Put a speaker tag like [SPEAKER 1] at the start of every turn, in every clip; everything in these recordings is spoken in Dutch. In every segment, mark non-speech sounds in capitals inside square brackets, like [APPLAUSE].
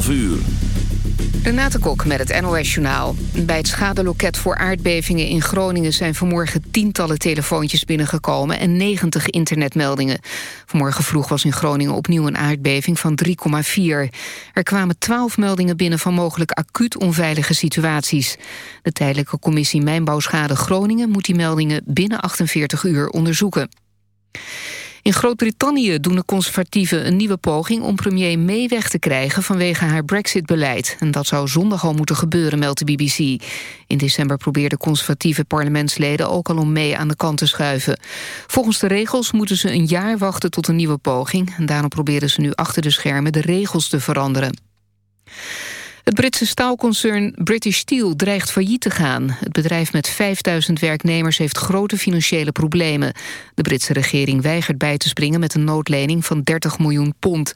[SPEAKER 1] 12 uur.
[SPEAKER 2] Renate Kok met het NOS Journaal. Bij het schadeloket voor aardbevingen in Groningen... zijn vanmorgen tientallen telefoontjes binnengekomen... en 90 internetmeldingen. Vanmorgen vroeg was in Groningen opnieuw een aardbeving van 3,4. Er kwamen 12 meldingen binnen van mogelijk acuut onveilige situaties. De tijdelijke commissie Mijnbouwschade Groningen... moet die meldingen binnen 48 uur onderzoeken. In Groot-Brittannië doen de conservatieven een nieuwe poging... om premier May weg te krijgen vanwege haar brexit-beleid. En dat zou zondag al moeten gebeuren, meldt de BBC. In december probeerden conservatieve parlementsleden... ook al om May aan de kant te schuiven. Volgens de regels moeten ze een jaar wachten tot een nieuwe poging. En daarom proberen ze nu achter de schermen de regels te veranderen. Het Britse staalconcern British Steel dreigt failliet te gaan. Het bedrijf met 5000 werknemers heeft grote financiële problemen. De Britse regering weigert bij te springen met een noodlening van 30 miljoen pond.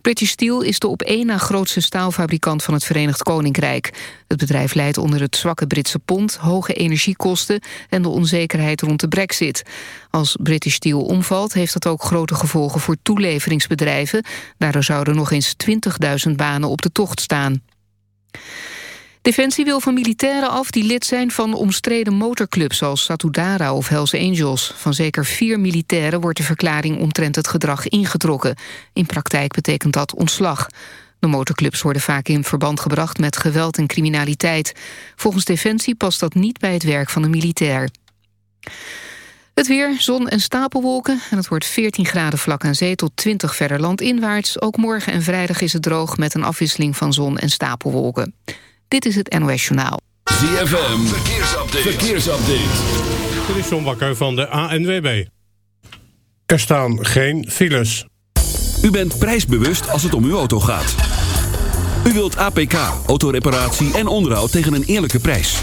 [SPEAKER 2] British Steel is de op één na grootste staalfabrikant van het Verenigd Koninkrijk. Het bedrijf leidt onder het zwakke Britse pond, hoge energiekosten en de onzekerheid rond de brexit. Als British Steel omvalt heeft dat ook grote gevolgen voor toeleveringsbedrijven. Daardoor zouden nog eens 20.000 banen op de tocht staan. Defensie wil van militairen af die lid zijn van omstreden motorclubs... zoals Satudara of Hells Angels. Van zeker vier militairen wordt de verklaring omtrent het gedrag ingetrokken. In praktijk betekent dat ontslag. De motorclubs worden vaak in verband gebracht met geweld en criminaliteit. Volgens Defensie past dat niet bij het werk van een militair. Het weer, zon en stapelwolken. En het wordt 14 graden vlak aan zee tot 20 verder landinwaarts. Ook morgen en vrijdag is het droog met een afwisseling van zon en stapelwolken. Dit is het NOS Journaal.
[SPEAKER 1] ZFM, verkeersupdate. verkeersupdate.
[SPEAKER 3] Dit is John Bakker van de ANWB. Er staan geen files.
[SPEAKER 1] U bent prijsbewust als het om uw auto gaat. U wilt APK, autoreparatie en onderhoud tegen een eerlijke prijs.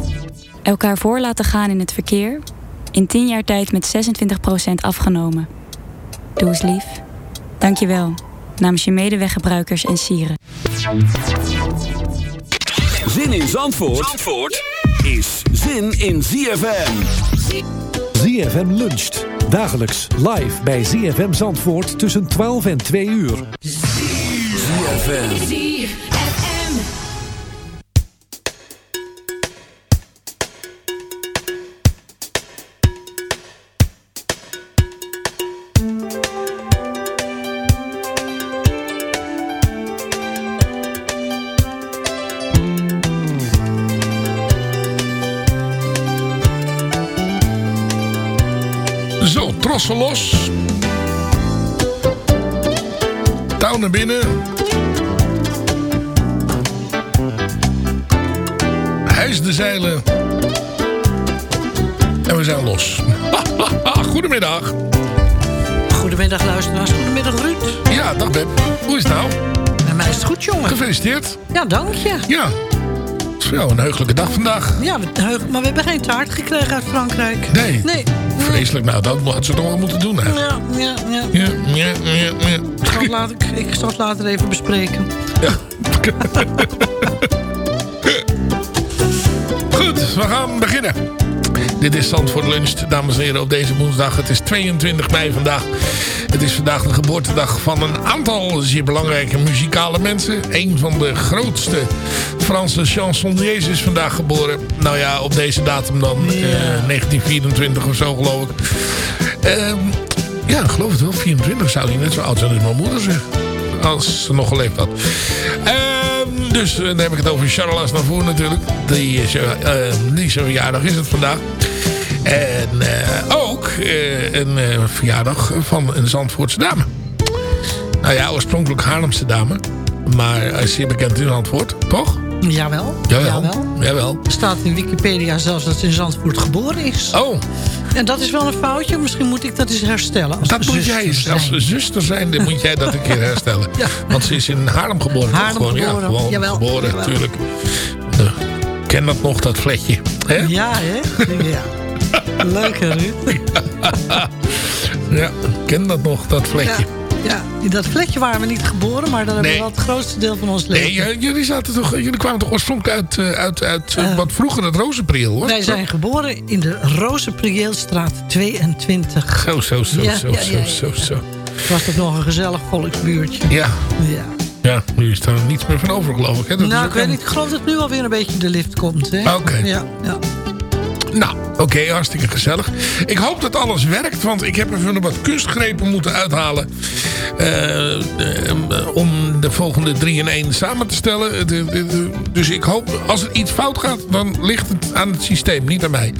[SPEAKER 4] Elkaar voor laten gaan in het verkeer. In 10 jaar tijd met 26% afgenomen. Doe eens lief. Dank je wel. Namens je medeweggebruikers en sieren.
[SPEAKER 1] Zin in Zandvoort, Zandvoort is zin in ZFM.
[SPEAKER 5] ZFM luncht. Dagelijks live bij ZFM Zandvoort tussen 12 en 2 uur.
[SPEAKER 1] ZFM.
[SPEAKER 6] Los. Touw naar binnen. Hijs de zeilen. En we zijn los. [LAUGHS] Goedemiddag.
[SPEAKER 7] Goedemiddag. Luisteraars, goedemiddag Ruud.
[SPEAKER 6] Ja, dag Beb. Hoe is het nou?
[SPEAKER 7] En mij is het goed, jongen.
[SPEAKER 6] Gefeliciteerd.
[SPEAKER 7] Ja, dank je.
[SPEAKER 6] Ja. Jou een heugelijke dag vandaag.
[SPEAKER 7] Ja, maar we hebben geen taart gekregen uit Frankrijk.
[SPEAKER 6] Nee.
[SPEAKER 7] Nee.
[SPEAKER 6] Vreselijk. Nou, dat had ze toch wel moeten doen, hè?
[SPEAKER 7] Ja, ja, ja.
[SPEAKER 6] Ja, ja, ja, ja.
[SPEAKER 7] Ik zal het later, ik zal het later even bespreken. [LAUGHS]
[SPEAKER 6] Goed, we gaan beginnen. Dit is Zandvoort Lunch, dames en heren, op deze woensdag. Het is 22 mei vandaag. Het is vandaag de geboortedag van een aantal zeer belangrijke muzikale mensen. Een van de grootste Franse chansonniers is vandaag geboren. Nou ja, op deze datum dan, eh, 1924 of zo geloof ik. Ehm, ja, geloof het wel. 24 zou hij net zo oud zijn als mijn moeder zeg. Als ze nog geleefd had. Ehm, dus eh, dan heb ik het over Charles Aznavour natuurlijk. Die, is, eh, eh, die zijn verjaardag is het vandaag. En eh, ook eh, een eh, verjaardag van een Zandvoortse dame. Nou ja, oorspronkelijk Haarlemse dame. Maar zeer bekend in Zandvoort, toch?
[SPEAKER 7] Jawel.
[SPEAKER 6] Jawel.
[SPEAKER 7] Jawel.
[SPEAKER 6] Jawel.
[SPEAKER 7] Er staat in Wikipedia zelfs dat ze in Zandvoort geboren is.
[SPEAKER 6] Oh.
[SPEAKER 7] En dat is wel een foutje. Misschien moet ik dat eens herstellen. Als
[SPEAKER 6] Dat moet jij,
[SPEAKER 7] zijn.
[SPEAKER 6] als zuster zijn, dan moet jij dat een keer herstellen. [LAUGHS] Want ze is in Haarlem geboren.
[SPEAKER 7] Haarlem
[SPEAKER 6] gewoon,
[SPEAKER 7] geboren.
[SPEAKER 6] Ja, gewoon
[SPEAKER 7] Jawel,
[SPEAKER 6] geboren,
[SPEAKER 7] jawel.
[SPEAKER 6] natuurlijk. Nou, ken dat nog, dat fletje. Hè?
[SPEAKER 7] Ja, hè? Ja. [LAUGHS] Leuk, hè, Ruud? [LAUGHS]
[SPEAKER 6] Ja, ken dat nog, dat fletje.
[SPEAKER 7] Ja, in dat vlekje waren we niet geboren, maar daar hebben we wel het grootste deel van ons leven.
[SPEAKER 6] Nee, jullie, zaten toch, jullie kwamen toch oorspronkelijk uit, eh, uit, uit eh, wat vroeger het Rozenpriel, hoor?
[SPEAKER 7] Wij zijn geboren in de Rozenprieelstraat 22.
[SPEAKER 6] Zo, zo, zo,
[SPEAKER 7] Ja,
[SPEAKER 6] zo,
[SPEAKER 7] ja,
[SPEAKER 6] zo,
[SPEAKER 7] ja, ja,
[SPEAKER 6] zo,
[SPEAKER 7] ja.
[SPEAKER 6] zo.
[SPEAKER 7] Was dat nog een gezellig volksbuurtje.
[SPEAKER 6] Ja.
[SPEAKER 7] Ja.
[SPEAKER 6] Ja, nu is er niets meer van over, geloof ik. Hè? Dat
[SPEAKER 7] nou, ik weet niet. Ik geloof dat nu alweer een beetje de lift komt. Hè?
[SPEAKER 6] Oké.
[SPEAKER 7] Ja, ja.
[SPEAKER 6] Nou, oké, hartstikke gezellig. Ik hoop dat alles werkt, want ik heb even wat kunstgrepen moeten uithalen. eh, eh, om de volgende 3 in 1 samen te stellen. Eh, de- de- de- dus ik hoop, als er iets fout gaat, dan ligt het aan het systeem, niet aan mij.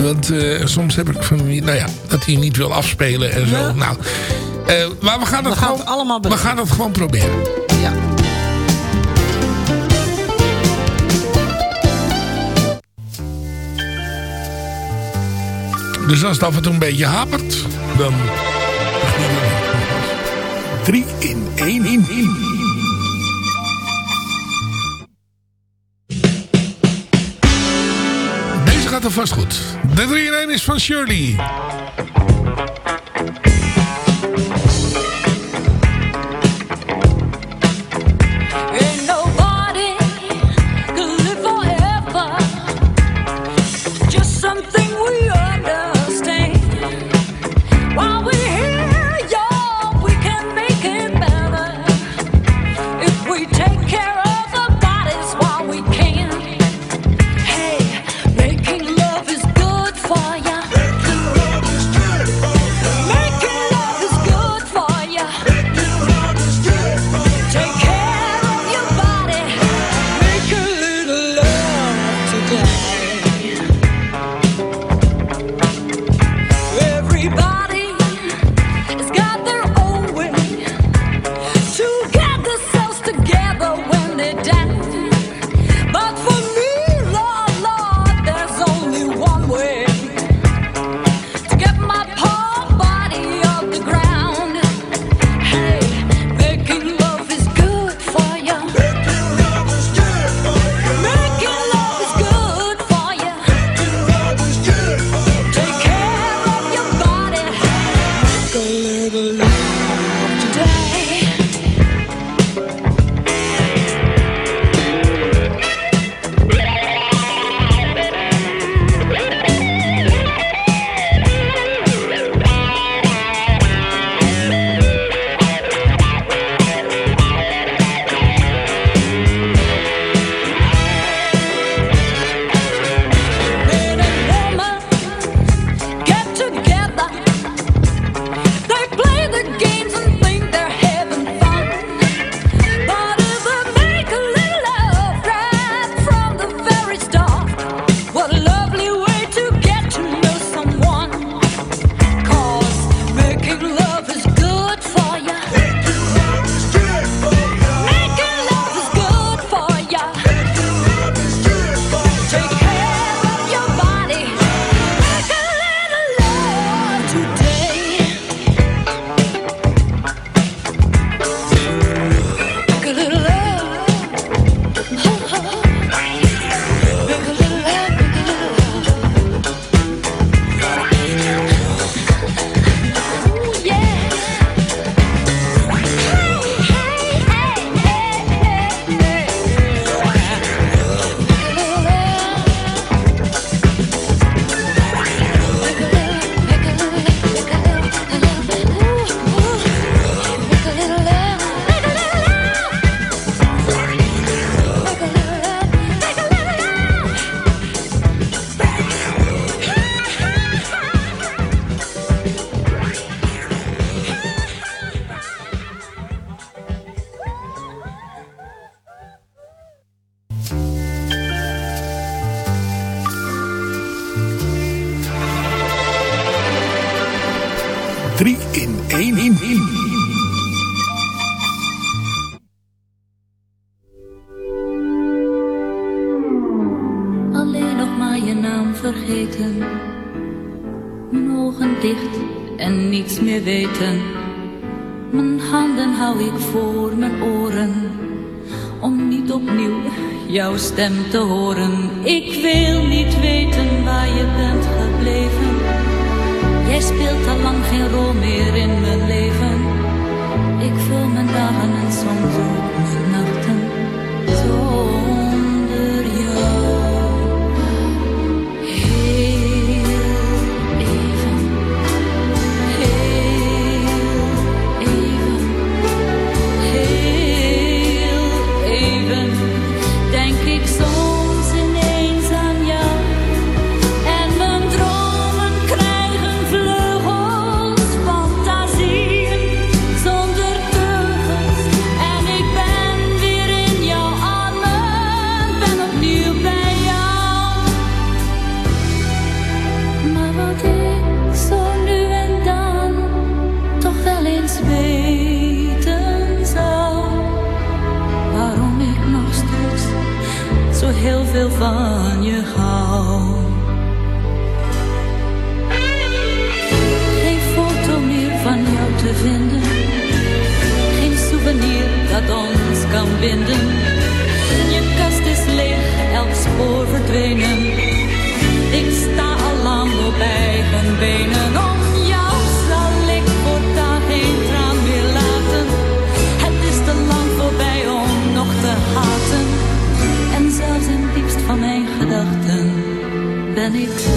[SPEAKER 6] Want soms heb ik van, nou ja, dat hij niet wil afspelen en zo.
[SPEAKER 7] Ja.
[SPEAKER 6] Nou, maar we gaan het
[SPEAKER 7] We gaan
[SPEAKER 6] gewoon,
[SPEAKER 7] het allemaal
[SPEAKER 6] we gaan het gewoon proberen. Dus als het af en toe een beetje hapert, dan... 3 in 1 in 1. Deze gaat er vast goed. De 3 in 1 is van Shirley.
[SPEAKER 8] voor mijn oren, om niet opnieuw jouw stem te horen. Ik wil niet weten waar je bent gebleven. Jij speelt al lang geen rol meer in mijn leven. Ik vul mijn dagen en soms van je hou. Geen foto meer van jou te vinden, geen souvenir dat ons kan binden. week.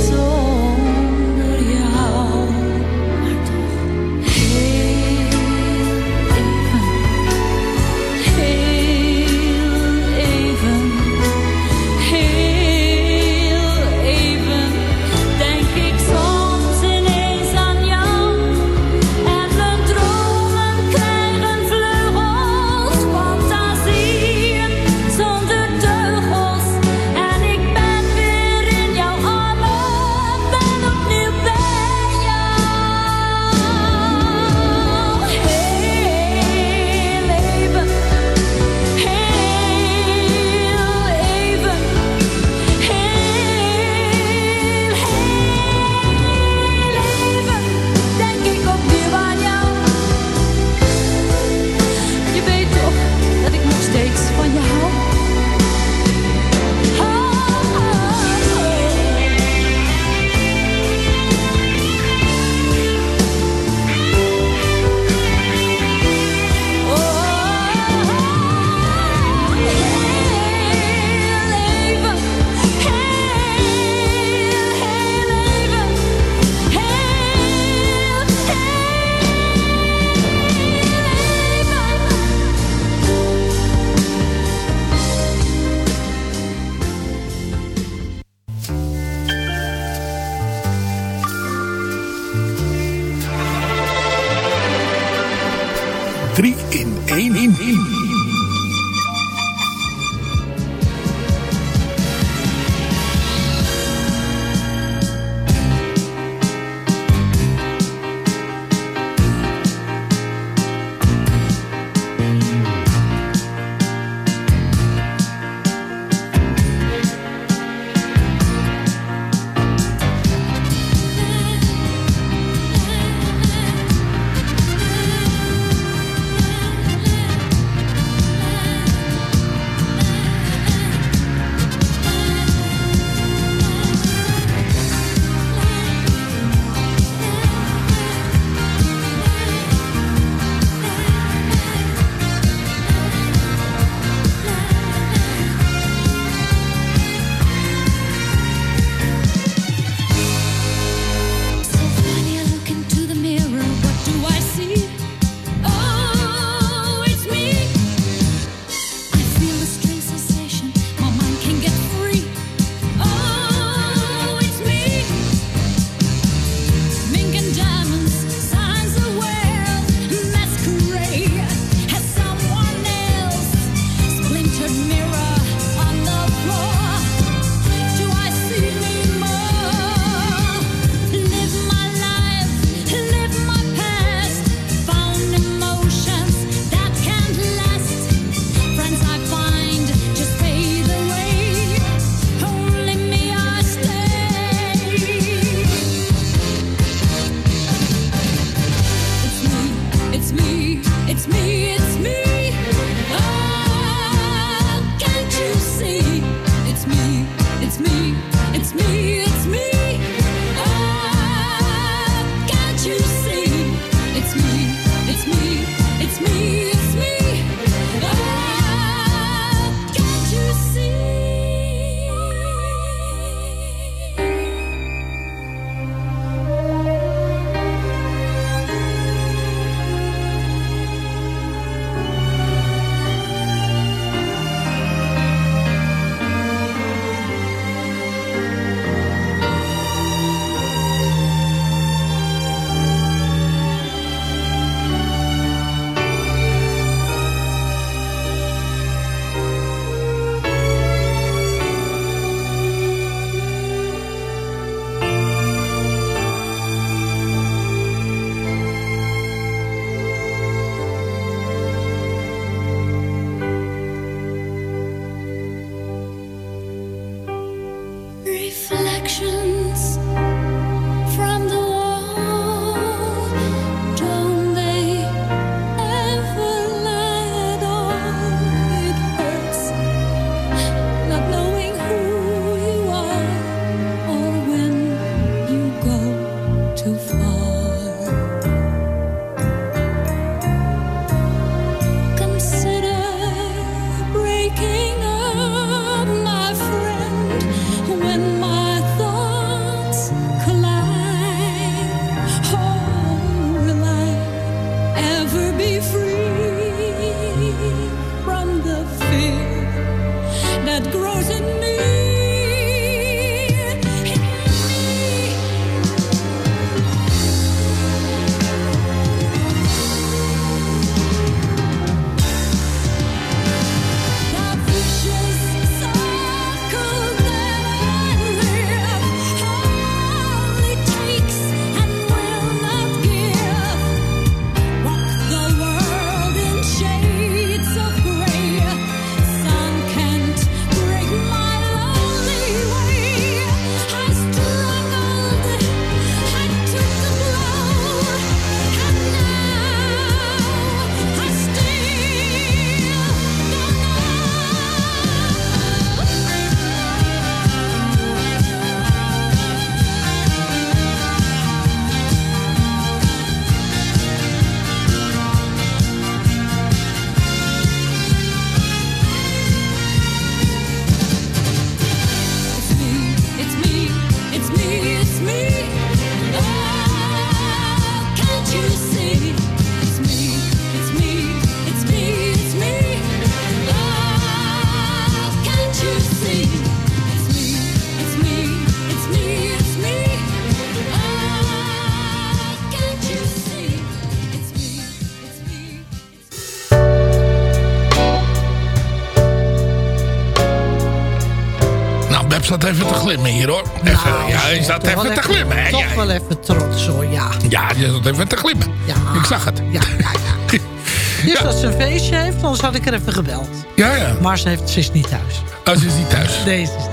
[SPEAKER 8] Even
[SPEAKER 6] te glimmen hier hoor. Even, ja, hij staat
[SPEAKER 7] Nou,
[SPEAKER 6] even te glimmen. hè?
[SPEAKER 7] Toch
[SPEAKER 6] Ja,
[SPEAKER 7] wel even trots hoor, ja.
[SPEAKER 6] ja, je staat even te glimmen. Ik zag het.
[SPEAKER 7] Ja, ja, ja. [LAUGHS] Dus dat ze een feestje heeft, anders had ik er even gebeld.
[SPEAKER 6] Ja, ja.
[SPEAKER 7] Maar ze, heeft, ze is niet thuis.
[SPEAKER 6] Oh, ze is niet thuis. [LAUGHS]
[SPEAKER 7] Nee, ze is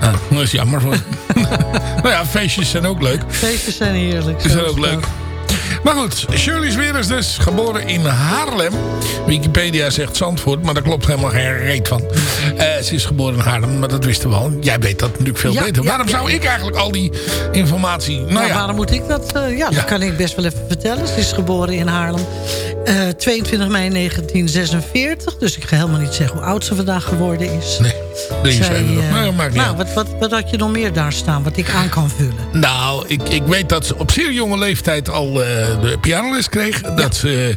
[SPEAKER 6] Ah, dat is jammer. [LAUGHS] Nou ja, feestjes zijn ook leuk.
[SPEAKER 7] Feestjes zijn heerlijk.
[SPEAKER 6] Die zijn ook leuk. Maar goed, Shirley is dus geboren in Haarlem. Wikipedia zegt Zandvoort, maar daar klopt helemaal geen reet van. Eh, ze is geboren in Haarlem, maar dat wisten we al. Jij weet dat natuurlijk veel
[SPEAKER 7] Ja,
[SPEAKER 6] beter.
[SPEAKER 7] ja,
[SPEAKER 6] Waarom
[SPEAKER 7] ja,
[SPEAKER 6] zou ik eigenlijk al die informatie... Nou,
[SPEAKER 7] Nou,
[SPEAKER 6] ja,
[SPEAKER 7] waarom moet ik dat? eh, ja, dat kan ik best wel even vertellen. Ze is geboren in Haarlem. eh, 22 mei 1946. Dus ik ga helemaal niet zeggen hoe oud ze vandaag geworden is.
[SPEAKER 6] Nee, 73.
[SPEAKER 7] Zij, eh,
[SPEAKER 6] Nou, maakt niet
[SPEAKER 7] nou, wat, wat, wat had je nog meer daar staan wat ik aan kan vullen?
[SPEAKER 6] Nou, ik, ik weet dat ze op zeer jonge leeftijd al eh, de pianoles kreeg. Dat ze,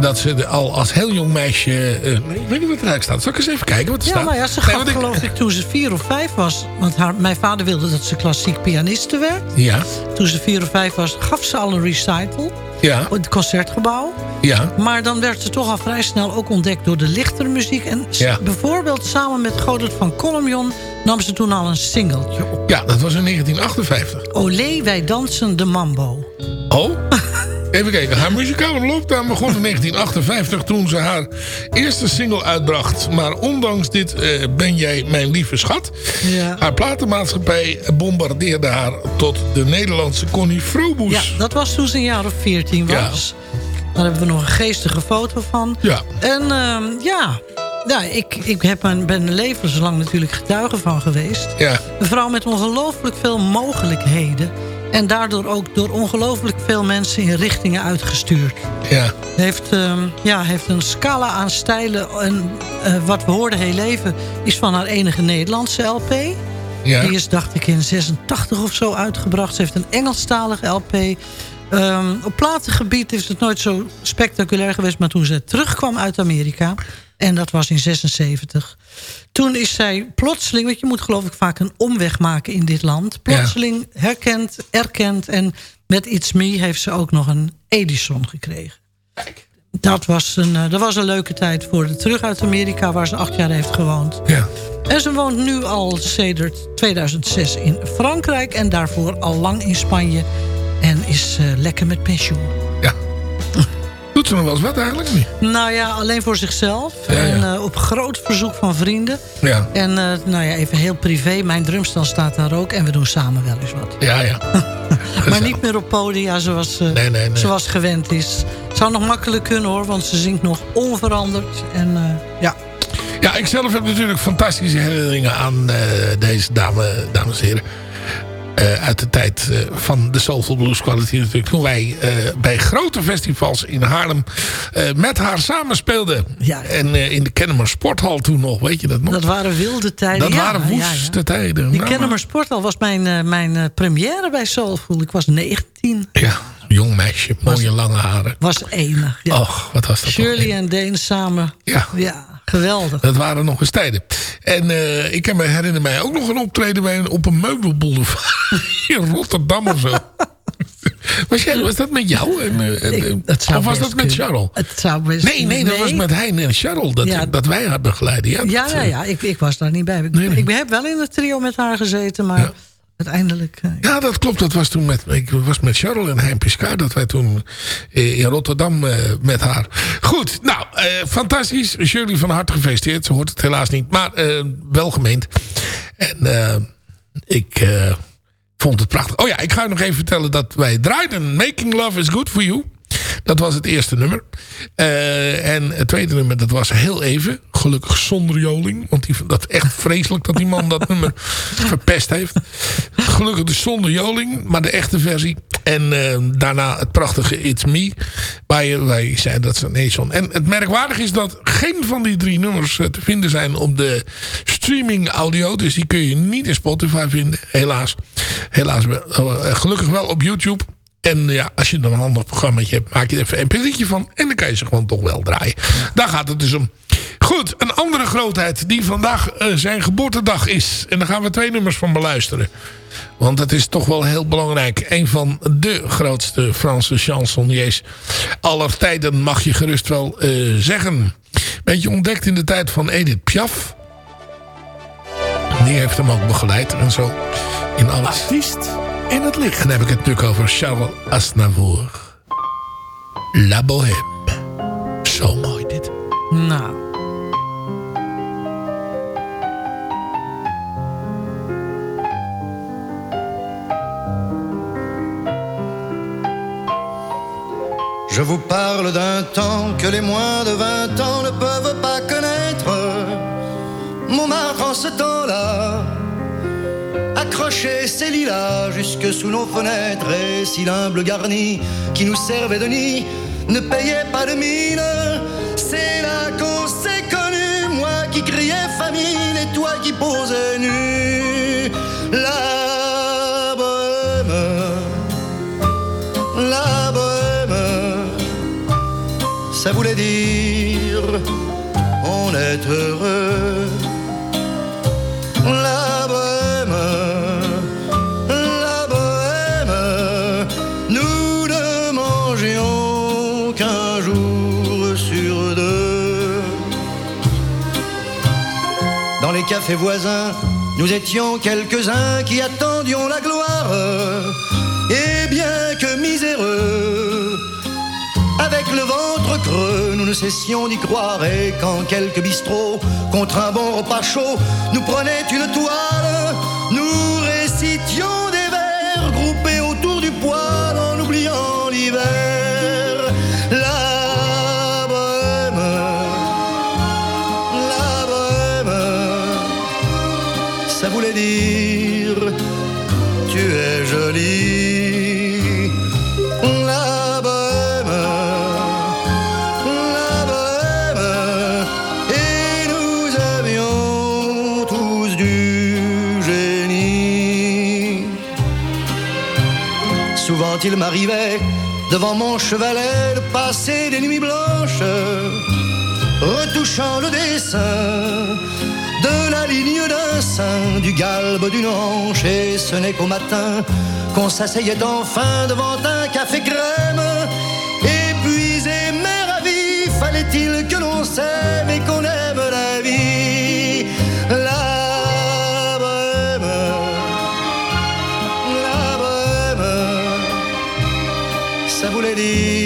[SPEAKER 6] dat ze de- al als heel jong meisje... eh, ik weet niet wat eruit staat. Zal ik eens even kijken wat er
[SPEAKER 7] Ja,
[SPEAKER 6] staat?
[SPEAKER 7] nou ja, ze gaf geloof ik toen ze vier of vijf was... want haar, mijn vader wilde dat ze klassiek pianiste werd.
[SPEAKER 6] Ja,
[SPEAKER 7] Toen ze vier of vijf was, gaf ze al een recital...
[SPEAKER 6] ja,
[SPEAKER 7] het concertgebouw.
[SPEAKER 6] ja.
[SPEAKER 7] Maar dan werd ze toch al vrij snel ook ontdekt door de lichtere muziek. En
[SPEAKER 6] Ja.
[SPEAKER 7] bijvoorbeeld samen met Van Colomjon... nam ze toen al een singeltje op.
[SPEAKER 6] Ja, dat was in 1958.
[SPEAKER 7] Olé, wij dansen de mambo.
[SPEAKER 6] Oh? [LAUGHS] Even kijken. Haar muzikale loopbaan begon in 1958 toen ze haar eerste single uitbracht. Maar ondanks dit eh, ben jij mijn lieve schat.
[SPEAKER 7] Ja.
[SPEAKER 6] Haar platenmaatschappij bombardeerde haar tot de Nederlandse Connie Froboes.
[SPEAKER 7] Ja, dat was toen ze een jaar of 14 was. Daar hebben we nog een geestige foto van.
[SPEAKER 6] Ja.
[SPEAKER 7] En ehm, ja, ja ik, ik heb een, ben een levenslang natuurlijk getuige van geweest.
[SPEAKER 6] Ja.
[SPEAKER 7] Een vrouw met ongelooflijk veel mogelijkheden. En daardoor ook door ongelooflijk veel mensen in richtingen uitgestuurd.
[SPEAKER 6] Ja.
[SPEAKER 7] Heeft, ehm, ja, heeft een scala aan stijlen. En eh, wat we hoorden heel leven is van haar enige Nederlandse LP.
[SPEAKER 6] Ja.
[SPEAKER 7] Die is, dacht ik, in 86 of zo uitgebracht. Ze heeft een Engelstalige LP. Ehm, op platengebied is het nooit zo spectaculair geweest... maar toen ze terugkwam uit Amerika... en dat was in 76... toen is zij plotseling... want je moet geloof ik vaak een omweg maken in dit land... plotseling herkend, erkend... en met It's Me heeft ze ook nog een Edison gekregen. Dat was, een, eh, dat was een leuke tijd voor de terug uit Amerika... waar ze acht jaar heeft gewoond.
[SPEAKER 6] Ja.
[SPEAKER 7] En ze woont nu al sedert 2006 in Frankrijk... en daarvoor al lang in Spanje. En is eh, lekker met pensioen.
[SPEAKER 6] Doet ze nog wel eens wat eigenlijk niet?
[SPEAKER 7] Nou ja, alleen voor zichzelf.
[SPEAKER 6] Ja, ja.
[SPEAKER 7] En eh, op groot verzoek van vrienden.
[SPEAKER 6] Ja.
[SPEAKER 7] En eh, nou ja, even heel privé. Mijn drumstel staat daar ook. En we doen samen wel eens wat.
[SPEAKER 6] Ja, ja. [LAUGHS]
[SPEAKER 7] Maar niet meer op podia zoals,
[SPEAKER 6] Nee, nee, nee.
[SPEAKER 7] zoals gewend is. Zou nog makkelijk kunnen hoor. Want ze zingt nog onveranderd. En ja,
[SPEAKER 6] Ja, ik zelf heb natuurlijk fantastische herinneringen aan deze dame, dames en heren. Eh, uit de tijd eh, van de Soulful Blues Quality natuurlijk. Toen wij eh, bij grote festivals in Haarlem met haar samenspeelden.
[SPEAKER 7] Ja.
[SPEAKER 6] En in de Kennemer Sporthal toen nog, weet je dat nog?
[SPEAKER 7] dat waren wilde tijden.
[SPEAKER 6] Dat
[SPEAKER 7] Ja,
[SPEAKER 6] waren
[SPEAKER 7] ja.
[SPEAKER 6] woeste tijden.
[SPEAKER 7] Die
[SPEAKER 6] Nou,
[SPEAKER 7] Kennemer Sporthal was mijn, mijn première bij Soulful. Ik was 19.
[SPEAKER 6] Ja, jong meisje, mooie lange haren.
[SPEAKER 7] Was enig. Ja.
[SPEAKER 6] Och, wat was dat
[SPEAKER 7] Shirley en Deen samen.
[SPEAKER 6] Ja.
[SPEAKER 7] ja, geweldig.
[SPEAKER 6] Dat waren nog eens tijden. En eh, ik kan me herinner mij ook nog een optreden bij een, op een meubelboulevard [LAUGHS] in Rotterdam of zo. [LAUGHS] Was, jij, was dat met jou? En, eh, en,
[SPEAKER 7] Ik- dat zou
[SPEAKER 6] of was dat met. Charles?
[SPEAKER 7] Het zou best
[SPEAKER 6] Nee, nee, dat
[SPEAKER 7] nee.
[SPEAKER 6] was met Hein en Charles. Dat,
[SPEAKER 7] Ja.
[SPEAKER 6] dat wij haar begeleiden. Ja,
[SPEAKER 7] Ja,
[SPEAKER 6] dat,
[SPEAKER 7] ja,
[SPEAKER 6] eh,
[SPEAKER 7] ja. Ik, ik was daar niet bij. Ik, ik heb wel in het trio met haar gezeten, maar uiteindelijk... eh,
[SPEAKER 6] Ja, dat klopt. Dat was toen met, ik was met Charles en Hein Piscaar. Dat wij toen eh, in Rotterdam eh, met haar. Goed, nou, fantastisch. Shirley van harte gefeliciteerd. Ze hoort het helaas niet, maar wel gemeend. En ik vond het prachtig. Oh ja, ik ga u nog even vertellen dat wij draaiden Making Love is Good For You. Dat was het eerste nummer. Eh, en het tweede nummer, dat was heel even. Gelukkig zonder Joling. Want die dat echt vreselijk dat die man dat [LAUGHS] nummer verpest heeft. Gelukkig dus zonder Joling. Maar de echte versie. En eh, daarna het prachtige It's Me. Waar je, waar je zei dat ze Nation. En het merkwaardige is dat geen van die drie nummers eh, te vinden zijn op de streaming audio. Dus die kun je niet in Spotify vinden. Helaas. Helaas. Eh, gelukkig wel op YouTube. En ja, als je dan een handig programmaatje hebt, maak je er even een mp van. En dan kan je ze gewoon toch wel draaien. Daar gaat het dus om. Goed, een andere grootheid die vandaag eh, zijn geboortedag is. En daar gaan we twee nummers van beluisteren. Want het is toch wel heel belangrijk. Een van de grootste Franse chansonniers aller tijden mag je gerust wel eh, zeggen. Beetje ontdekt in de tijd van Edith Piaf. Die heeft hem ook begeleid en zo. In alles.
[SPEAKER 5] Artiest in het licht.
[SPEAKER 6] Dan heb ik het natuurlijk over Charles Aznavour. La Bohème. Zo mooi dit.
[SPEAKER 7] Nou,
[SPEAKER 9] Je vous parle d'un temps que les moins de 20 ans ne peuvent pas connaître. Montmartre en ce temps-là accrochait ses lilas jusque sous nos fenêtres et si l'humble garni qui nous servait de nid ne payait pas de mine, c'est là qu'on s'est connu, moi qui criais famine et toi qui posais nu. La bohème, la bohème, ça voulait dire on est heureux. Cafés voisins, nous étions quelques-uns qui attendions la gloire. Et bien que miséreux, avec le ventre creux, nous ne cessions d'y croire. Et quand quelques bistrots, contre un bon repas chaud, nous prenaient une toile, nous récitions des vers groupés autour du poêle en oubliant l'hiver. Ça voulait dire tu es jolie. La bohème, la bohème, et nous avions tous du génie. Souvent il m'arrivait devant mon chevalet de passer des nuits blanches, retouchant le dessin de la ligne d'un du galbe d'une hanche, et ce n'est qu'au matin qu'on s'asseyait enfin devant un café crème. Épuisé mais ravi, fallait-il que l'on s'aime et qu'on aime la vie? La bohème, la bohème, ça voulait dire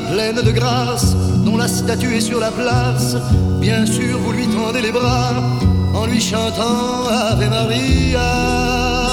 [SPEAKER 9] Pleine de grâce, dont la statue est sur la place, bien sûr vous lui tendez les bras en lui chantant Ave Maria.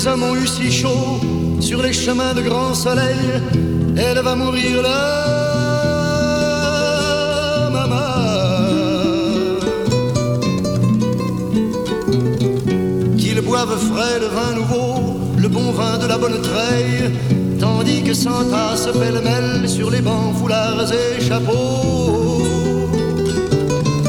[SPEAKER 9] Les hommes ont eu si chaud sur les chemins de grand soleil. Elle va mourir là, maman. Qu'ils boivent frais le vin nouveau, le bon vin de la bonne treille, tandis que s'entassent pêle-mêle sur les bancs, foulards et chapeaux.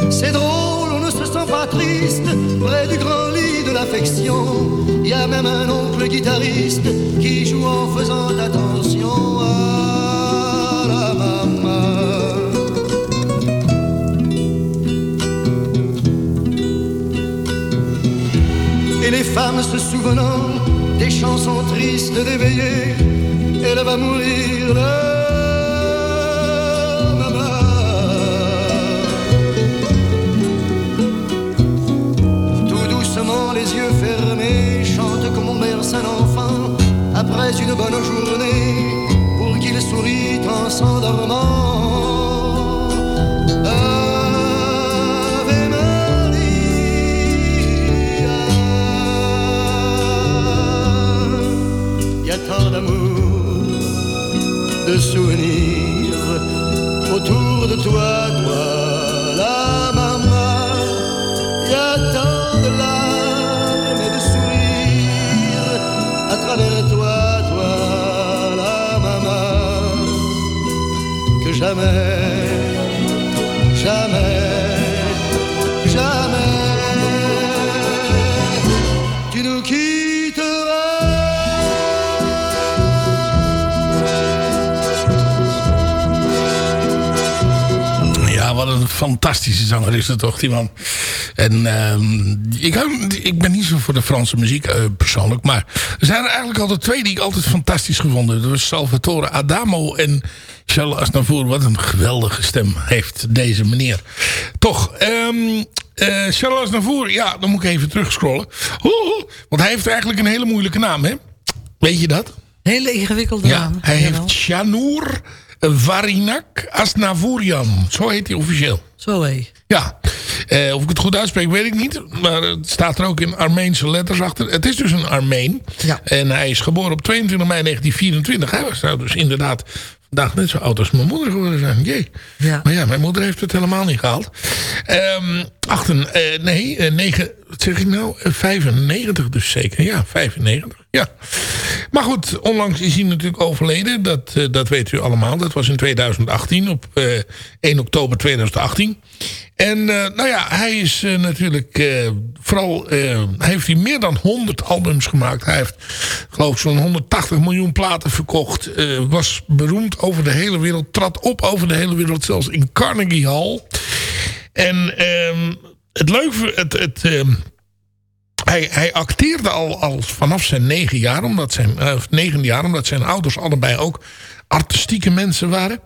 [SPEAKER 9] C'est drôle, on ne se sent pas triste près du grand lit de l'affection. Y a même un oncle guitariste qui joue en faisant attention à la maman. Et les femmes se souvenant des chansons tristes d'éveillé, elle va mourir. Un enfant après une bonne journée pour qu'il sourit en s'endormant.
[SPEAKER 6] Fantastische zanger is het toch, die man. En ehm, ik, ik ben niet zo voor de Franse muziek eh, persoonlijk. Maar er zijn er eigenlijk altijd twee die ik altijd fantastisch gevonden. Dat was Salvatore Adamo en Charles Aznavour. Wat een geweldige stem heeft deze meneer. Toch, ehm eh, Charles Aznavour, ja, dan moet ik even terugscrollen. Oeh, want hij heeft eigenlijk een hele moeilijke naam, hè? Weet je dat?
[SPEAKER 7] Hele ingewikkelde
[SPEAKER 6] Ja,
[SPEAKER 7] naam.
[SPEAKER 6] hij
[SPEAKER 7] Jawel.
[SPEAKER 6] heeft Chanour Varinak Asnavourian. Zo heet hij officieel.
[SPEAKER 7] Zo hé.
[SPEAKER 6] Ja, eh, of ik het goed uitspreek weet ik niet. Maar het staat er ook in Armeense letters achter. Het is dus een Armeen.
[SPEAKER 7] Ja.
[SPEAKER 6] En hij is geboren op 22 mei 1924. Hij was nou dus inderdaad vandaag net zo oud als mijn moeder geworden zijn. Jee.
[SPEAKER 7] Ja.
[SPEAKER 6] Maar ja, mijn moeder heeft het helemaal niet gehaald. Ehm achten, eh, nee, eh, negen, wat zeg ik nou? Eh, 95 dus zeker. Ja, 95. Ja. Maar goed, onlangs is hij natuurlijk overleden. Dat, eh, dat weet u allemaal. Dat was in 2018, op eh, 1 oktober 2018. En eh, nou ja, hij is eh, natuurlijk eh, vooral... heeft hij meer dan 100 albums gemaakt. Hij heeft geloof ik zo'n 180 miljoen platen verkocht. was beroemd over de hele wereld. Trad op over de hele wereld, zelfs in Carnegie Hall. En ehm, het leuke... Het, het, ehm, hij, hij acteerde al, al vanaf zijn negen jaar, omdat zijn, eh, jaar, omdat zijn ouders allebei ook artistieke mensen waren.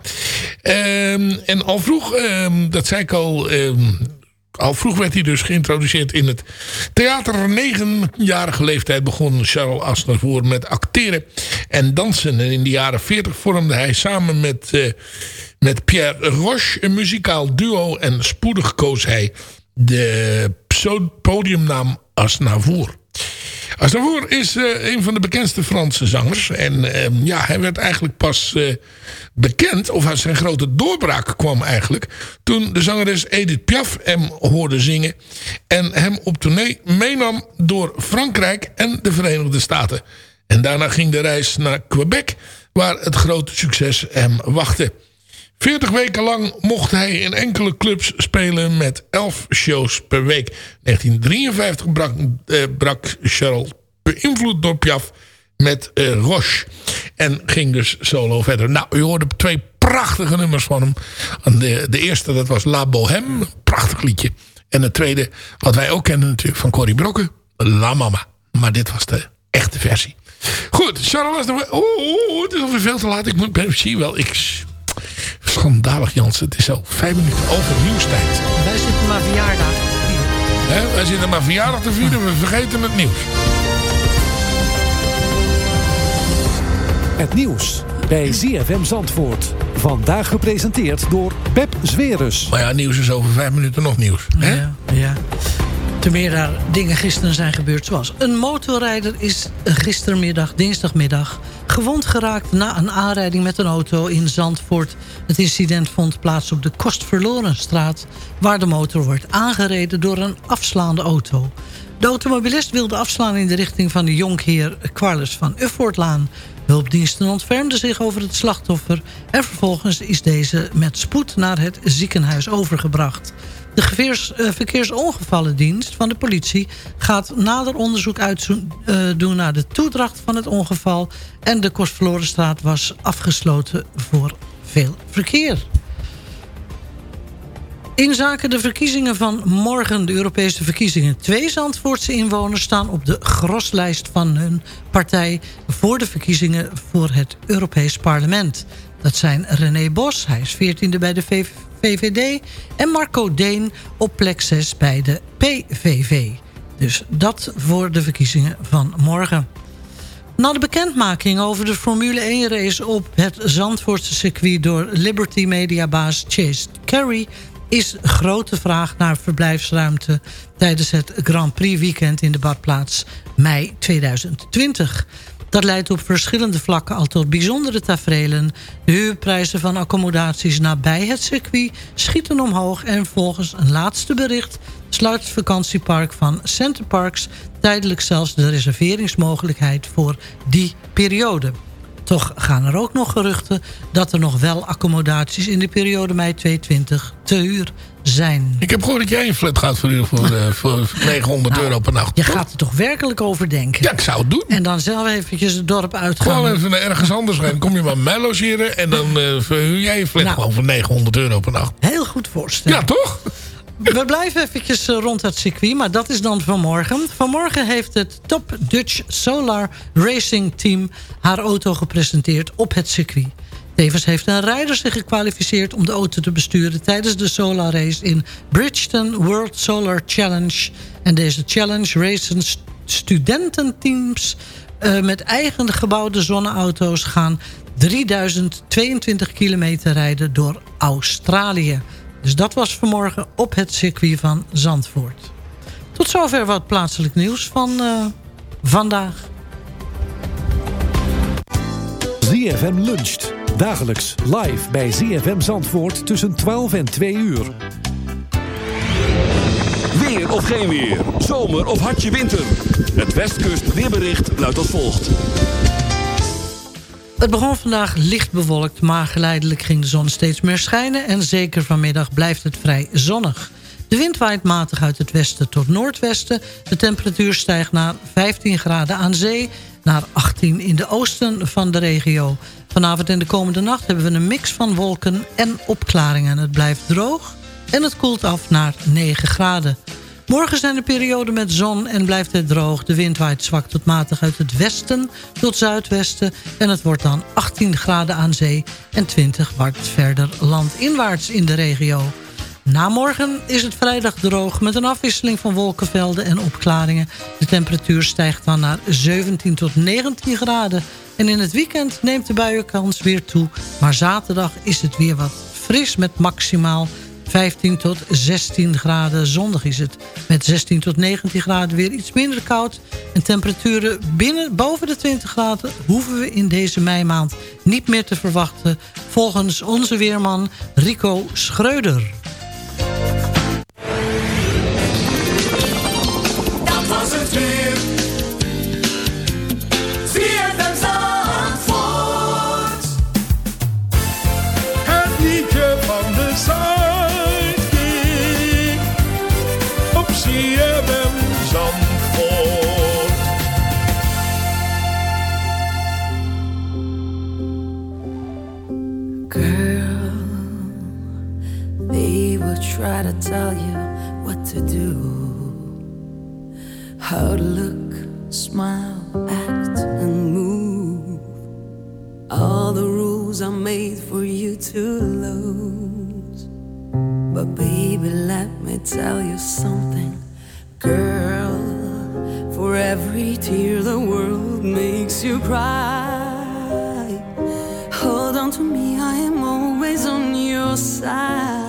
[SPEAKER 6] Ehm, en al vroeg, ehm, dat zei ik al, ehm, al vroeg werd hij dus geïntroduceerd in het theater. Negenjarige leeftijd begon Charles Aznavour met acteren en dansen. En in de jaren 40 vormde hij samen met, eh, met Pierre Roche een muzikaal duo. En spoedig koos hij de podiumnaam Aznavour. Aznavour is eh, een van de bekendste Franse zangers. En eh, ja, hij werd eigenlijk pas eh, bekend, of zijn grote doorbraak kwam eigenlijk... toen de zangeres Edith Piaf hem hoorde zingen... en hem op tournee meenam door Frankrijk en de Verenigde Staten. En daarna ging de reis naar Quebec... waar het grote succes hem wachtte. 40 weken lang mocht hij in enkele clubs spelen met 11 shows per week. 1953 brak, eh, brak Charles, beïnvloed door Piaf, met eh, Roche. En ging dus solo verder. Nou, u hoorde twee prachtige nummers van hem. De, de eerste, dat was La Bohème. Prachtig liedje. En het tweede, wat wij ook kennen natuurlijk van Corrie Brokken. La Mama. Maar dit was de echte versie. Goed, Charles... Oeh, oeh, het is alweer veel te laat. Ik moet, zie wel, ik... Schandalig, Jans. Het is al vijf minuten over nieuwstijd.
[SPEAKER 7] Wij zitten maar verjaardag.
[SPEAKER 6] Hè? Wij zitten maar verjaardag te vieren. We vergeten het nieuws.
[SPEAKER 5] Het nieuws bij ZFM Zandvoort. Vandaag gepresenteerd door Pep Zwerus.
[SPEAKER 6] Maar ja, nieuws is over vijf minuten nog nieuws. Hè?
[SPEAKER 7] Ja, ja. Te meer daar dingen gisteren zijn gebeurd zoals... een motorrijder is gistermiddag, dinsdagmiddag... gewond geraakt na een aanrijding met een auto in Zandvoort. Het incident vond plaats op de Kostverlorenstraat... waar de motor wordt aangereden door een afslaande auto. De automobilist wilde afslaan in de richting van de jonkheer Quarles van Uffortlaan. Hulpdiensten ontfermden zich over het slachtoffer... en vervolgens is deze met spoed naar het ziekenhuis overgebracht. De geveers- eh, verkeersongevallendienst van de politie gaat nader onderzoek uitdoen naar de toedracht van het ongeval. En de Kostverlorenstraat was afgesloten voor veel verkeer. In zaken de verkiezingen van morgen, de Europese verkiezingen... twee Zandvoortse inwoners staan op de groslijst van hun partij... voor de verkiezingen voor het Europees Parlement. Dat zijn René Bos, hij is 14e bij de VV VVD... en Marco Deen op plek 6 bij de PVV. Dus dat voor de verkiezingen van morgen. Na de bekendmaking over de Formule 1-race op het Zandvoortse circuit... door Liberty Media-baas Chase Carey... is grote vraag naar verblijfsruimte... tijdens het Grand Prix weekend in de badplaats mei 2020. Dat leidt op verschillende vlakken al tot bijzondere taferelen. De huurprijzen van accommodaties nabij het circuit schieten omhoog... en volgens een laatste bericht sluit het vakantiepark van Center Parks... tijdelijk zelfs de reserveringsmogelijkheid voor die periode. Toch gaan er ook nog geruchten dat er nog wel accommodaties... in de periode mei 2020 te huur zijn.
[SPEAKER 6] Ik heb gehoord dat jij een flat gaat verhuren voor, eh, voor 900 euro per nacht.
[SPEAKER 7] Je gaat er toch werkelijk over denken.
[SPEAKER 6] Ja, ik zou het doen.
[SPEAKER 7] En dan zelf eventjes het dorp uitgaan.
[SPEAKER 6] Gewoon even naar ergens anders gaan. Dan kom je maar bij mij logeren. En dan eh, verhuur jij je flat
[SPEAKER 7] Nou.
[SPEAKER 6] gewoon voor 900 euro per nacht.
[SPEAKER 7] Heel goed voorstel.
[SPEAKER 6] Ja, toch?
[SPEAKER 7] We blijven eventjes eh, rond het circuit, maar dat is dan vanmorgen. Vanmorgen heeft het Top Dutch Solar Racing Team... haar auto gepresenteerd op het circuit. Tevens heeft een rijder zich gekwalificeerd om de auto te besturen... tijdens de Solar Race in Bridgestone World Solar Challenge. En deze challenge racen st- studententeams... eh, met eigen gebouwde zonneauto's gaan 3022 kilometer rijden door Australië. Dus dat was vanmorgen op het circuit van Zandvoort. Tot zover wat plaatselijk nieuws van uh, vandaag.
[SPEAKER 5] ZFM luncht. Dagelijks live bij ZFM Zandvoort tussen 12 en 2 uur.
[SPEAKER 1] Weer of geen weer. Zomer of hartje winter. Het Westkust weerbericht luidt als volgt.
[SPEAKER 7] Het begon vandaag licht bewolkt, maar geleidelijk ging de zon steeds meer schijnen... en zeker vanmiddag blijft het vrij zonnig. De wind waait matig uit het westen tot noordwesten. De temperatuur stijgt naar 15 graden aan zee... naar 18 in de oosten van de regio. Vanavond en de komende nacht hebben we een mix van wolken en opklaringen. Het blijft droog en het koelt af naar 9 graden. Morgen zijn er perioden met zon en blijft het droog. De wind waait zwak tot matig uit het westen tot zuidwesten... en het wordt dan 18 graden aan zee en 20 wat verder landinwaarts in de regio. Na morgen is het vrijdag droog met een afwisseling van wolkenvelden en opklaringen. De temperatuur stijgt dan naar 17 tot 19 graden. En in het weekend neemt de buienkans weer toe. Maar zaterdag is het weer wat fris met maximaal 15 tot 16 graden. Zondag is het met 16 tot 19 graden weer iets minder koud. En temperaturen binnen boven de 20 graden hoeven we in deze meimaand niet meer te verwachten. Volgens onze weerman Rico Schreuder.
[SPEAKER 10] But baby, let me tell you something, girl. For every tear the world makes you cry. Hold on to me, I am always on your side.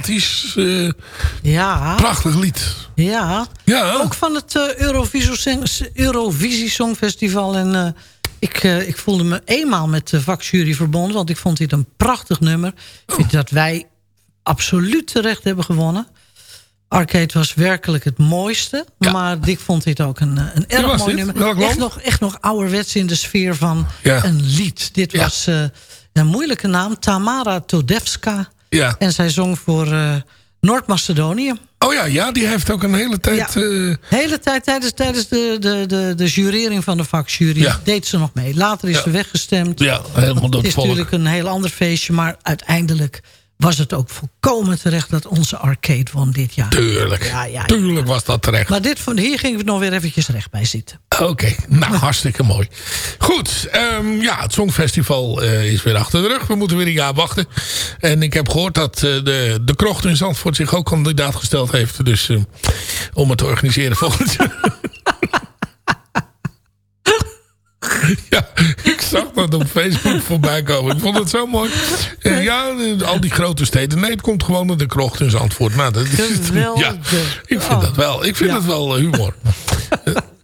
[SPEAKER 6] Dramatisch. eh,
[SPEAKER 7] Ja.
[SPEAKER 6] Prachtig lied.
[SPEAKER 7] Ja.
[SPEAKER 6] Ja.
[SPEAKER 7] Ook van het eh, Eurovisie, Song- Eurovisie Songfestival. En eh, ik, ik voelde me eenmaal met de vakjury verbonden. Want ik vond dit een prachtig nummer. Ik vind dat wij absoluut terecht hebben gewonnen. Arcade was werkelijk het mooiste. Maar ik vond dit ook een, een erg mooi
[SPEAKER 6] dit?
[SPEAKER 7] nummer. Echt nog, echt nog ouderwets in de sfeer van
[SPEAKER 6] Ja.
[SPEAKER 7] een lied. Dit was een moeilijke naam. Tamara Todevska.
[SPEAKER 6] Ja.
[SPEAKER 7] En zij zong voor eh, Noord-Macedonië.
[SPEAKER 6] Oh ja, ja, die heeft ook een hele tijd...
[SPEAKER 7] Ja.
[SPEAKER 6] eh,
[SPEAKER 7] hele tijd tijdens, tijdens de, de, de, de jurering van de vakjury
[SPEAKER 6] Ja.
[SPEAKER 7] deed ze nog mee. Later is
[SPEAKER 6] Ja.
[SPEAKER 7] ze weggestemd.
[SPEAKER 6] ja, helemaal door
[SPEAKER 7] het
[SPEAKER 6] het
[SPEAKER 7] is natuurlijk een heel ander feestje. Maar uiteindelijk was het ook volkomen terecht dat onze arcade won dit jaar.
[SPEAKER 6] Tuurlijk.
[SPEAKER 7] Ja, ja, ja.
[SPEAKER 6] Tuurlijk was dat terecht.
[SPEAKER 7] Maar dit, van, hier gingen we nog weer eventjes recht bij zitten.
[SPEAKER 6] Oké, nou hartstikke mooi. Goed, ehm, ja, het Songfestival eh, is weer achter de rug. We moeten weer een jaar wachten. En ik heb gehoord dat eh, de, de Krocht in Zandvoort zich ook kandidaat gesteld heeft. Dus eh, om het te organiseren volgend jaar. [LAUGHS] [LAUGHS] Ja, ik zag dat op Facebook voorbij komen. Ik vond het zo mooi. Eh, ja, eh, al die grote steden. Nee, het komt gewoon naar de krocht in Zandvoort. Nou, dat is. Ja, ik vind dat wel. Ik vind
[SPEAKER 7] Ja.
[SPEAKER 6] het wel eh, humor.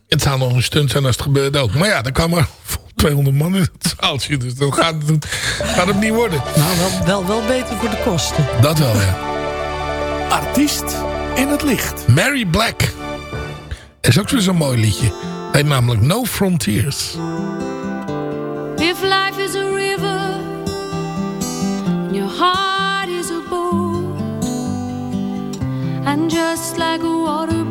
[SPEAKER 6] Het zou nog een stunt zijn als het gebeurt ook. Maar ja, dan kan maar 200 man in het zaaltje. Dus dat gaat, het- gaat het niet worden.
[SPEAKER 7] Nou, wel, wel, wel beter voor de kosten.
[SPEAKER 6] Dat wel, ja.
[SPEAKER 5] Artiest in het licht.
[SPEAKER 6] Mary Black. Is ook weer zo'n mooi liedje. Heet namelijk No Frontiers.
[SPEAKER 8] If life is a river and your heart is a boat, and just like a water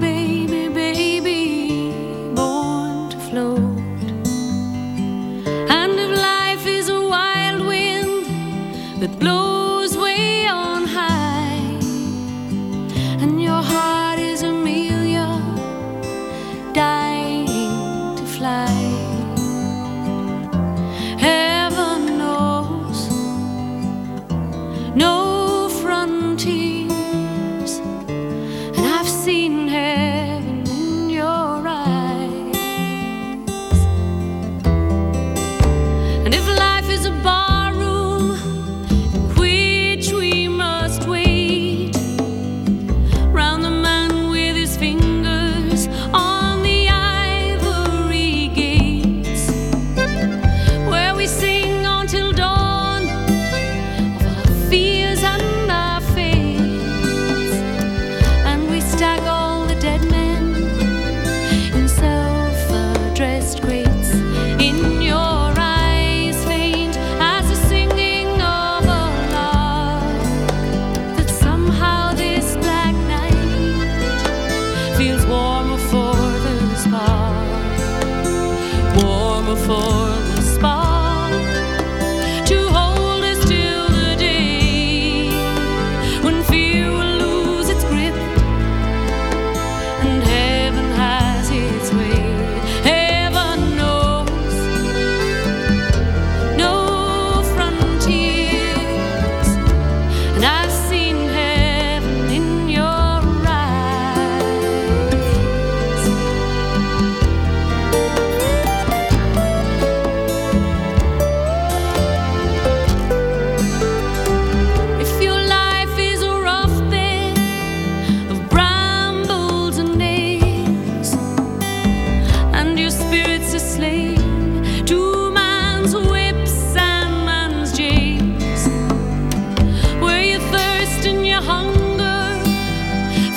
[SPEAKER 8] hunger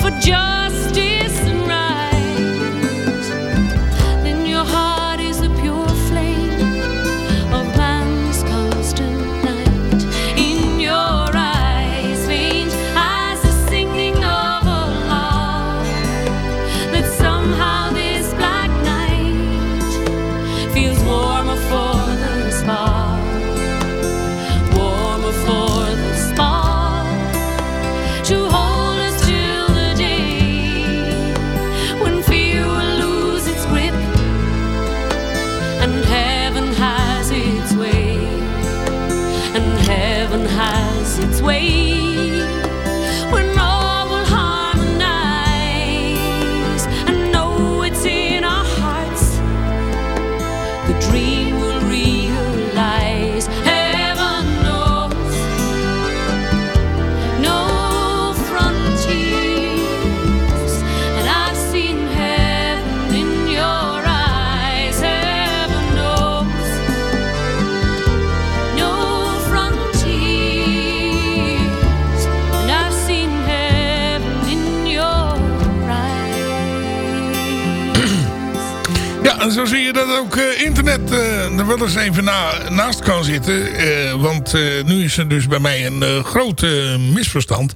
[SPEAKER 8] for justice
[SPEAKER 6] zo zie je dat ook eh, internet eh, er wel eens even na, naast kan zitten. Eh, want nu is er dus bij mij een groot misverstand.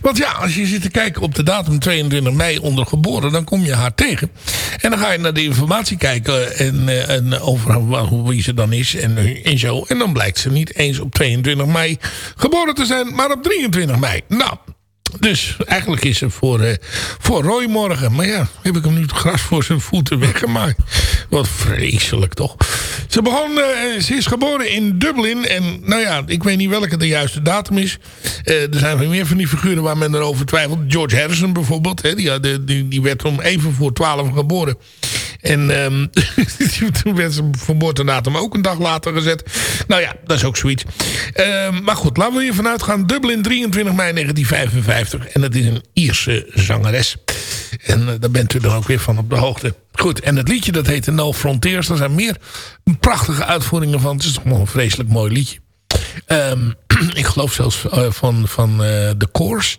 [SPEAKER 6] Want ja, als je zit te kijken op de datum 22 mei ondergeboren... dan kom je haar tegen. En dan ga je naar de informatie kijken en, over wie ze dan is en, en zo. En dan blijkt ze niet eens op 22 mei geboren te zijn, maar op 23 mei. Nou... Dus eigenlijk is ze voor, eh, voor Roy morgen. Maar ja, heb ik hem nu het gras voor zijn voeten weggemaakt. Wat vreselijk toch. Ze, begon, eh, ze is geboren in Dublin. En nou ja, ik weet niet welke de juiste datum is. Eh, er zijn meer van die figuren waar men erover twijfelt. George Harrison bijvoorbeeld. Hè, die, die, die werd om even voor 12 geboren. En ehm, [LAUGHS] toen werd zijn geboortedatum ook een dag later gezet. Nou ja, dat is ook zoiets. Ehm, maar goed, laten we hier vanuit gaan. Dublin, 23 mei 1955. En het is een Ierse zangeres. En eh, daar bent u dan ook weer van op de hoogte. Goed, en het liedje dat heet No Frontiers. Er zijn meer prachtige uitvoeringen van. Het is toch wel een vreselijk mooi liedje. Ehm, [CLEARS THROAT] ik geloof zelfs eh, van, van eh, The.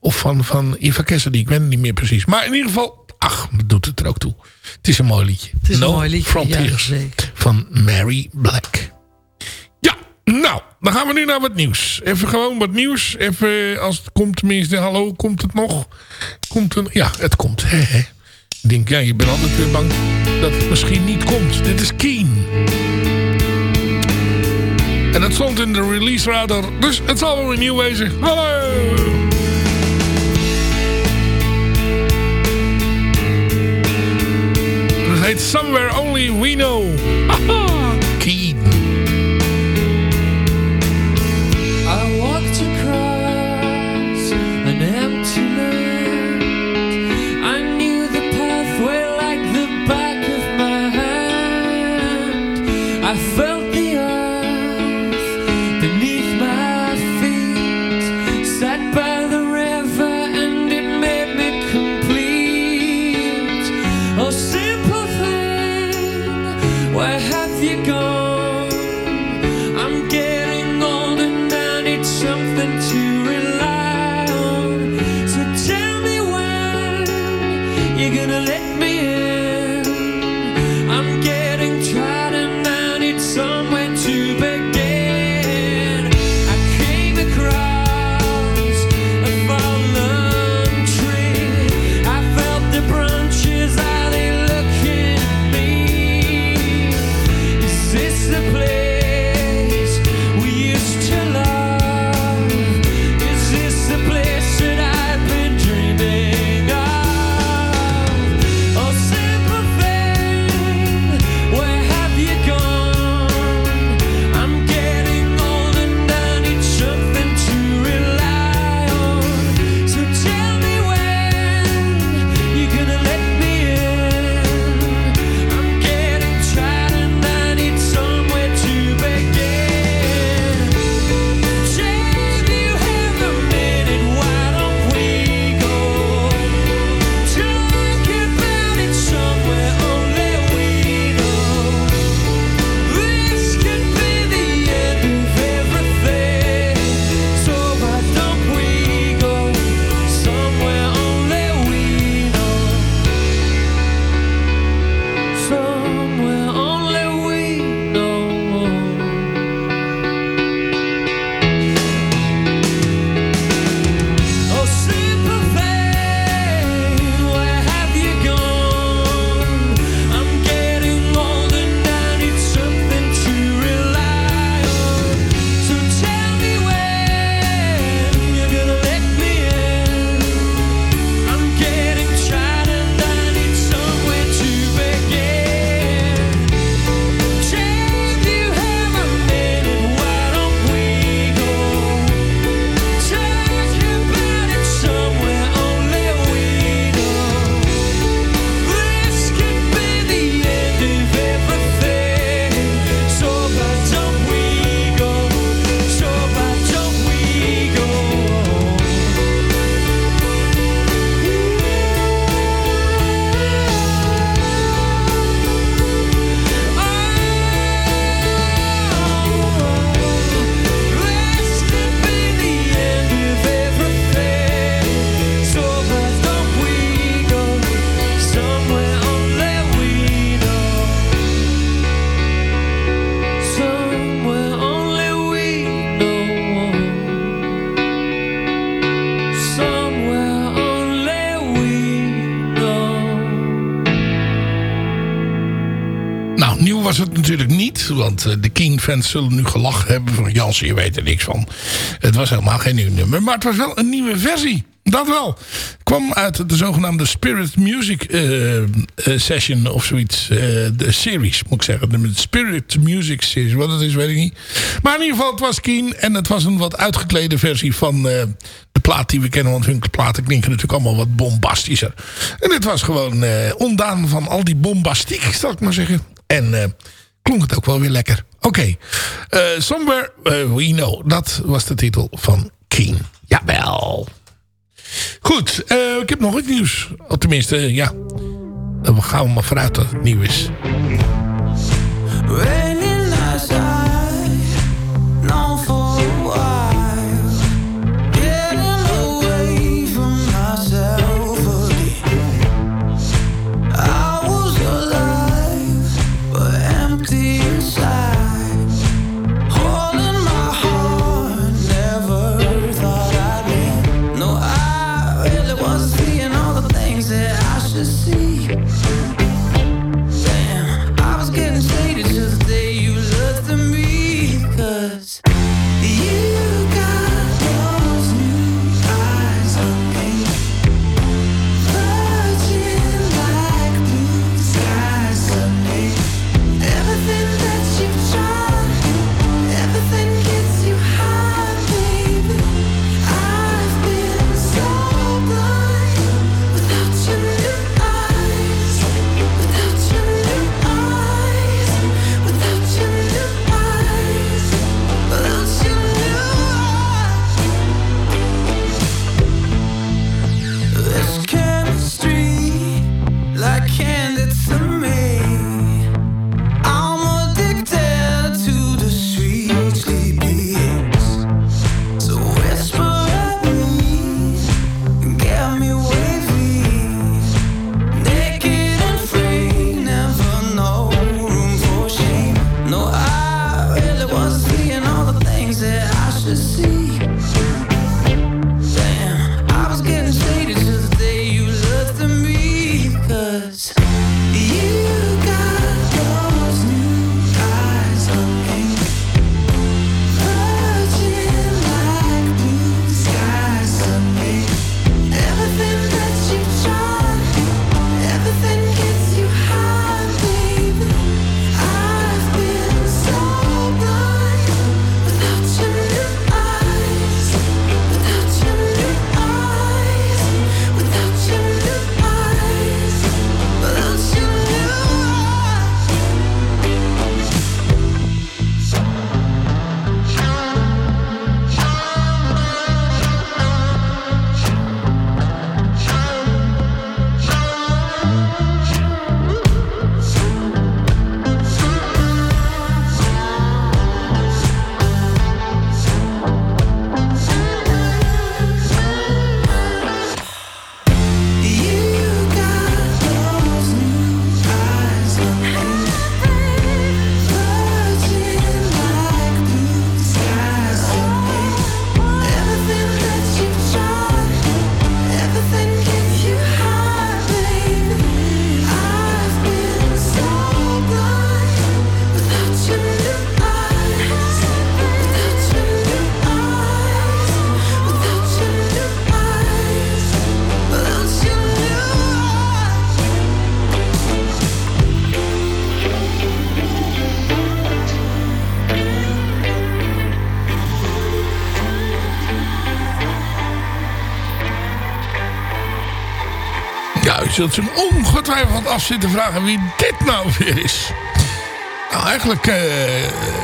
[SPEAKER 6] Of van, van Eva Cassidy. Ik weet niet meer precies. Maar in ieder geval, ach, doet het er ook toe. Het is een mooi liedje.
[SPEAKER 7] Het is
[SPEAKER 6] no
[SPEAKER 7] een mooi liedje,
[SPEAKER 6] Frontiers.
[SPEAKER 7] ja, zeker.
[SPEAKER 6] van Mary Black. Ja, nou, dan gaan we nu naar wat nieuws. Even gewoon wat nieuws. Even, als het komt tenminste. Hallo, komt het nog? Komt het? Ja, het komt. Hè, hè. Ik denk, ja, je bent altijd weer bang dat het misschien niet komt. Dit is Keen. En het stond in de release radar. Dus het zal wel weer nieuw wezen. Hallo! Somewhere Only We Know. [LAUGHS] Keen.
[SPEAKER 11] I walked across an empty land. I knew the pathway like the back of my hand. I felt gonna let me
[SPEAKER 6] Eh, de Keen-fans zullen nu gelachen hebben van... Jans, je weet er niks van. Het was helemaal geen nieuw nummer. Maar het was wel een nieuwe versie. Dat wel. Kwam uit de zogenaamde Spirit Music eh, eh, Session of zoiets. de series, moet ik zeggen. De Spirit Music Series. Wat het is, weet ik niet. Maar in ieder geval, het was Keen. En het was een wat uitgeklede versie van de plaat die we kennen. Want hun platen klinken natuurlijk allemaal wat bombastischer. En dit was gewoon ondaan van al die bombastiek, zal ik maar zeggen. En... klonk het ook wel weer lekker. Oké. Eh, Somewhere eh, We Know. Dat was de titel van Keen. Jawel. Goed. eh, ik heb nog iets nieuws. Tenminste, ja. Dan gaan we maar vanuit dat het nieuw is. Zult zich ongetwijfeld af zitten vragen wie dit nou weer is. Nou, eigenlijk eh,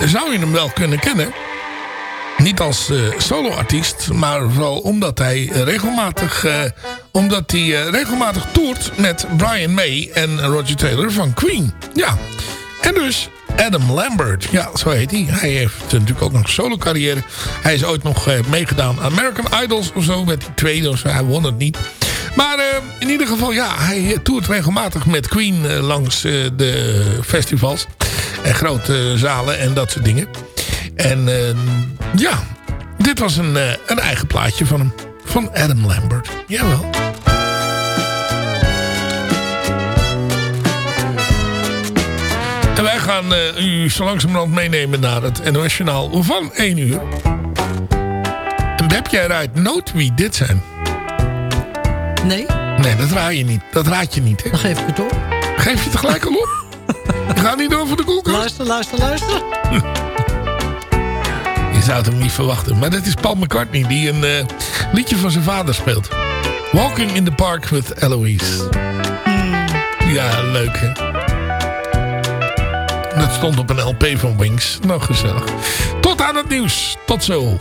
[SPEAKER 6] zou je hem wel kunnen kennen. Niet als eh, soloartiest, maar vooral omdat hij regelmatig, eh, omdat hij, regelmatig toert met Brian May en Roger Taylor van Queen. Ja, en dus Adam Lambert. Ja, zo heet hij. Hij heeft natuurlijk ook nog solo carrière. Hij is ooit nog meegedaan aan American Idols of zo. Met die tweede. Hij won het niet. Maar eh, in ieder geval, ja, hij toert regelmatig met Queen eh, langs eh, de festivals. En grote zalen en dat soort dingen. En ja, dit was een, een eigen plaatje van hem. Van Adam Lambert. Jawel. En wij gaan u zo langzamerhand meenemen naar het NOS van 1 uur. En heb jij eruit nood wie dit zijn?
[SPEAKER 7] Nee?
[SPEAKER 6] Nee, dat raad je niet. Dat raad je niet, hè?
[SPEAKER 7] Dan geef ik het op.
[SPEAKER 6] Geef je het gelijk al op? Je gaat niet over de koelkast?
[SPEAKER 7] Luister, luister, luister.
[SPEAKER 6] Je zou het hem niet verwachten. Maar dat is Paul McCartney die een eh, liedje van zijn vader speelt. Walking in the Park with Eloise. Ja, leuk hè. Dat stond op een LP van Wings. Nou, gezellig. Tot aan het nieuws. Tot zo.